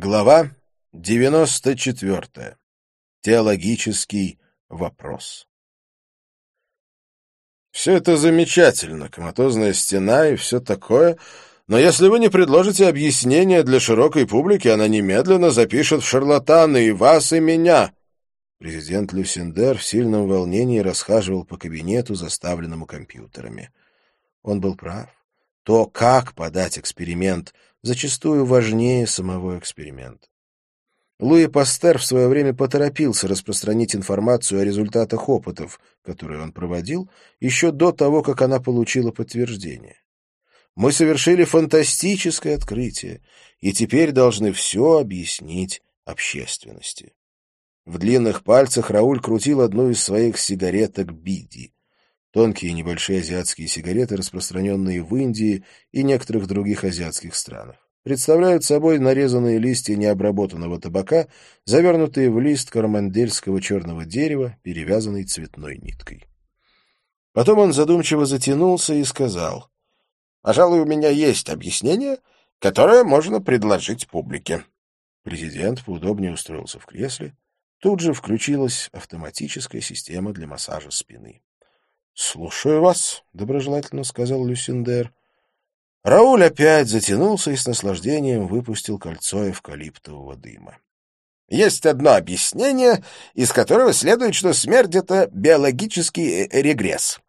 Глава 94. Теологический вопрос. Все это замечательно, коматозная стена и все такое, но если вы не предложите объяснение для широкой публики, она немедленно запишет в шарлатаны и вас, и меня. Президент Люсендер в сильном волнении расхаживал по кабинету, заставленному компьютерами. Он был прав. То, как подать эксперимент — зачастую важнее самого эксперимента. Луи Пастер в свое время поторопился распространить информацию о результатах опытов, которые он проводил, еще до того, как она получила подтверждение. Мы совершили фантастическое открытие, и теперь должны все объяснить общественности. В длинных пальцах Рауль крутил одну из своих сигареток Биди. Тонкие небольшие азиатские сигареты, распространенные в Индии и некоторых других азиатских странах. Представляют собой нарезанные листья необработанного табака, завернутые в лист кармандельского черного дерева, перевязанный цветной ниткой. Потом он задумчиво затянулся и сказал, «Пожалуй, у меня есть объяснение, которое можно предложить публике». Президент поудобнее устроился в кресле. Тут же включилась автоматическая система для массажа спины. — Слушаю вас, — доброжелательно сказал Люсиндер. Рауль опять затянулся и с наслаждением выпустил кольцо эвкалиптового дыма. Есть одно объяснение, из которого следует, что смерть — это биологический э, регресс.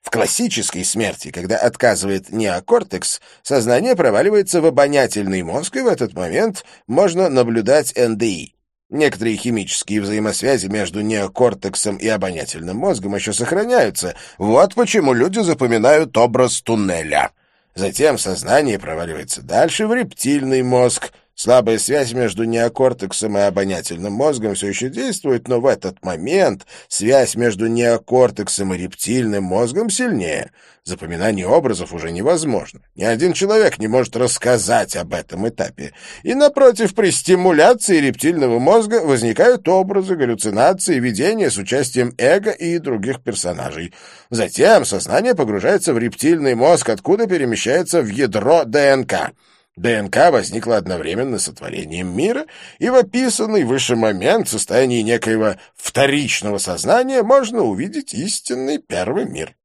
В классической смерти, когда отказывает неокортекс, сознание проваливается в обонятельный мозг, и в этот момент можно наблюдать НДИ. Некоторые химические взаимосвязи между неокортексом и обонятельным мозгом еще сохраняются. Вот почему люди запоминают образ туннеля. Затем сознание проваливается дальше в рептильный мозг, Слабая связь между неокортексом и обонятельным мозгом все еще действует, но в этот момент связь между неокортексом и рептильным мозгом сильнее. Запоминание образов уже невозможно. Ни один человек не может рассказать об этом этапе. И, напротив, при стимуляции рептильного мозга возникают образы, галлюцинации, видения с участием эго и других персонажей. Затем сознание погружается в рептильный мозг, откуда перемещается в ядро ДНК. ДНК возникла одновременно с сотворением мира, и в описанный выше момент в состоянии некоего вторичного сознания можно увидеть истинный первый мир.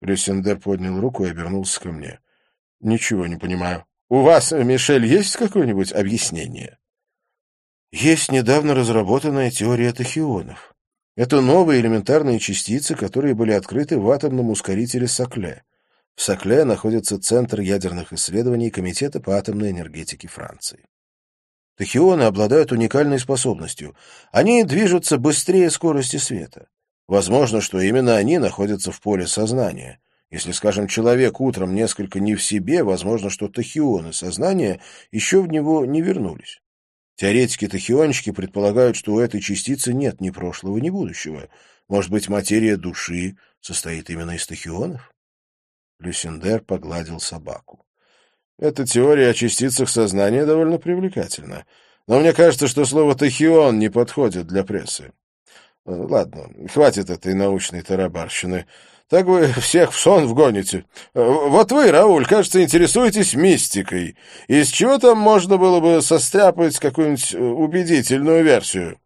Люсендер поднял руку и обернулся ко мне. — Ничего не понимаю. У вас, Мишель, есть какое-нибудь объяснение? Есть недавно разработанная теория тахионов. Это новые элементарные частицы, которые были открыты в атомном ускорителе Сокле. В Сокле находится Центр ядерных исследований Комитета по атомной энергетике Франции. Тахионы обладают уникальной способностью. Они движутся быстрее скорости света. Возможно, что именно они находятся в поле сознания. Если, скажем, человек утром несколько не в себе, возможно, что тахионы сознания еще в него не вернулись. Теоретики-тахионщики предполагают, что у этой частицы нет ни прошлого, ни будущего. Может быть, материя души состоит именно из тахионов? Люсендер погладил собаку. Эта теория о частицах сознания довольно привлекательна. Но мне кажется, что слово «тахион» не подходит для прессы. Э, ладно, хватит этой научной тарабарщины. Так вы всех в сон вгоните. Э, вот вы, Рауль, кажется, интересуетесь мистикой. Из чего там можно было бы состряпать какую-нибудь э, убедительную версию?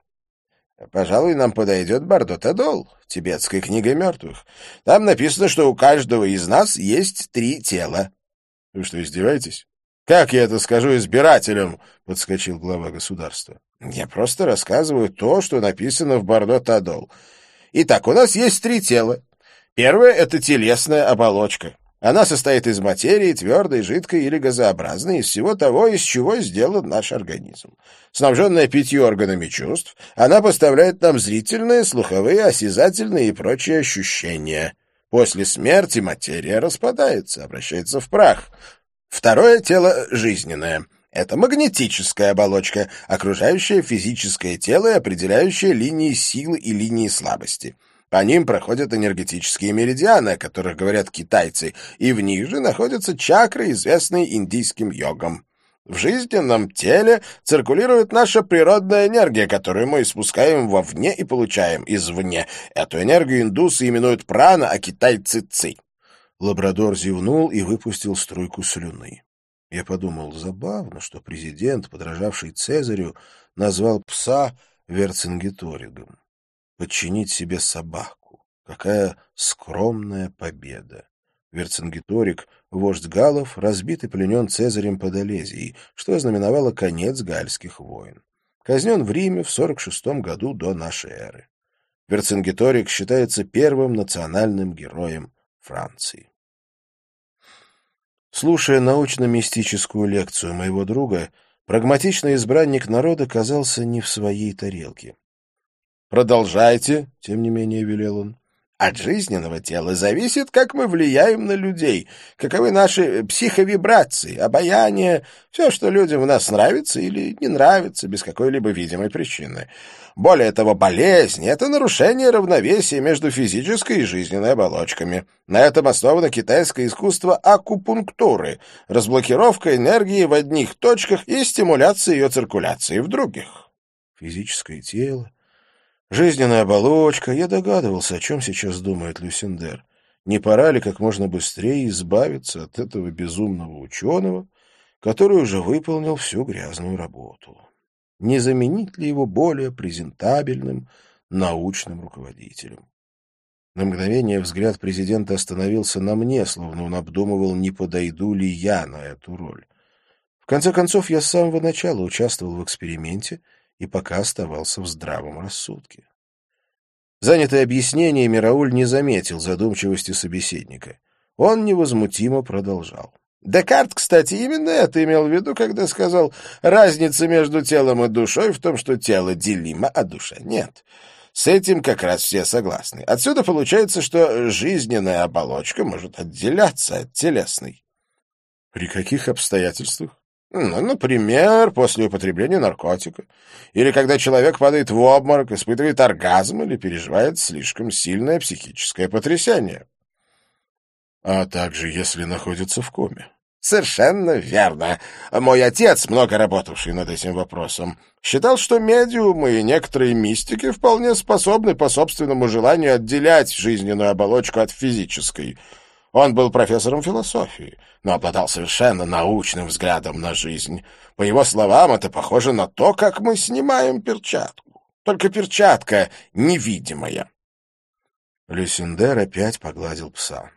Пожалуй, нам подойдет Бардо-Тадол, тибетская книга мертвых. Там написано, что у каждого из нас есть три тела. — Вы что, издеваетесь? — Как я это скажу избирателям? — подскочил глава государства. — Я просто рассказываю то, что написано в Бардо-Тадол. Итак, у нас есть три тела. Первое — это телесная оболочка. Она состоит из материи, твердой, жидкой или газообразной, из всего того, из чего сделан наш организм. Снабженная пятью органами чувств, она поставляет нам зрительные, слуховые, осязательные и прочие ощущения. После смерти материя распадается, обращается в прах. Второе тело жизненное — это магнетическая оболочка, окружающая физическое тело и определяющая линии силы и линии слабости — по ним проходят энергетические меридианы, о которых говорят китайцы, и в них же находятся чакры, известные индийским йогам. В жизненном теле циркулирует наша природная энергия, которую мы испускаем вовне и получаем извне. Эту энергию индусы именуют прана, а китайцы — ци. Лабрадор зевнул и выпустил струйку слюны. Я подумал, забавно, что президент, подражавший Цезарю, назвал пса Верцингеторигом. Подчинить себе собаку. Какая скромная победа! Верцингеторик, вождь галлов, разбит и пленен Цезарем под Олезией, что ознаменовало конец гальских войн. Казнен в Риме в 46 году до нашей эры. Верцингеторик считается первым национальным героем Франции. Слушая научно-мистическую лекцию моего друга, прагматичный избранник народа казался не в своей тарелке. «Продолжайте», — тем не менее велел он. От жизненного тела зависит, как мы влияем на людей, каковы наши психовибрации, обаяние, все, что людям в нас нравится или не нравится, без какой-либо видимой причины. Более того, болезнь — это нарушение равновесия между физической и жизненной оболочками. На этом основано китайское искусство акупунктуры, разблокировка энергии в одних точках и стимуляция ее циркуляции в других. Физическое тело, Жизненная оболочка. Я догадывался, о чем сейчас думает Люсиндер. Не пора ли как можно быстрее избавиться от этого безумного ученого, который уже выполнил всю грязную работу? Не заменить ли его более презентабельным научным руководителем? На мгновение взгляд президента остановился на мне, словно он обдумывал, не подойду ли я на эту роль. В конце концов, я с самого начала участвовал в эксперименте — и пока оставался в здравом рассудке. Занятый объяснениями, Рауль не заметил задумчивости собеседника. Он невозмутимо продолжал. Декарт, кстати, именно это имел в виду, когда сказал «разница между телом и душой в том, что тело делимо, а душа нет». С этим как раз все согласны. Отсюда получается, что жизненная оболочка может отделяться от телесной. При каких обстоятельствах? Ну, например, после употребления наркотика. Или когда человек падает в обморок, испытывает оргазм или переживает слишком сильное психическое потрясение. А также если находится в коме. Совершенно верно. Мой отец, много работавший над этим вопросом, считал, что медиумы и некоторые мистики вполне способны по собственному желанию отделять жизненную оболочку от физической — он был профессором философии, но обладал совершенно научным взглядом на жизнь. По его словам, это похоже на то, как мы снимаем перчатку. Только перчатка невидимая. Люсиндер опять погладил пса.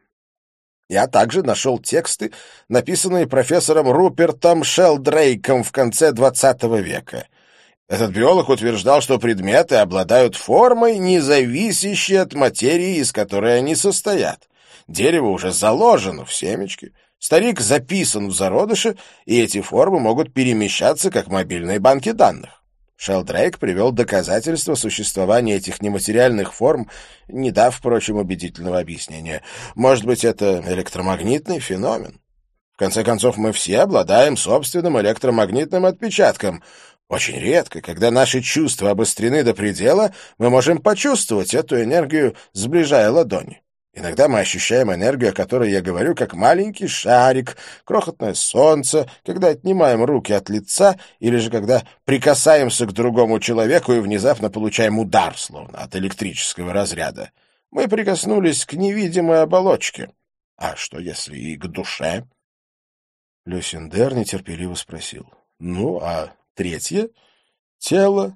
Я также нашел тексты, написанные профессором Рупертом Шелдрейком в конце XX века. Этот биолог утверждал, что предметы обладают формой, не зависящей от материи, из которой они состоят. Дерево уже заложено в семечки, старик записан в зародыше, и эти формы могут перемещаться, как мобильные банки данных. Шелдрейк привел доказательства существования этих нематериальных форм, не дав, впрочем, убедительного объяснения. Может быть, это электромагнитный феномен? В конце концов, мы все обладаем собственным электромагнитным отпечатком. Очень редко, когда наши чувства обострены до предела, мы можем почувствовать эту энергию, сближая ладони. Иногда мы ощущаем энергию, о которой я говорю, как маленький шарик, крохотное солнце, когда отнимаем руки от лица, или же когда прикасаемся к другому человеку и внезапно получаем удар, словно от электрического разряда. Мы прикоснулись к невидимой оболочке. А что, если и к душе? Люсиндер нетерпеливо спросил. — Ну, а третье? Тело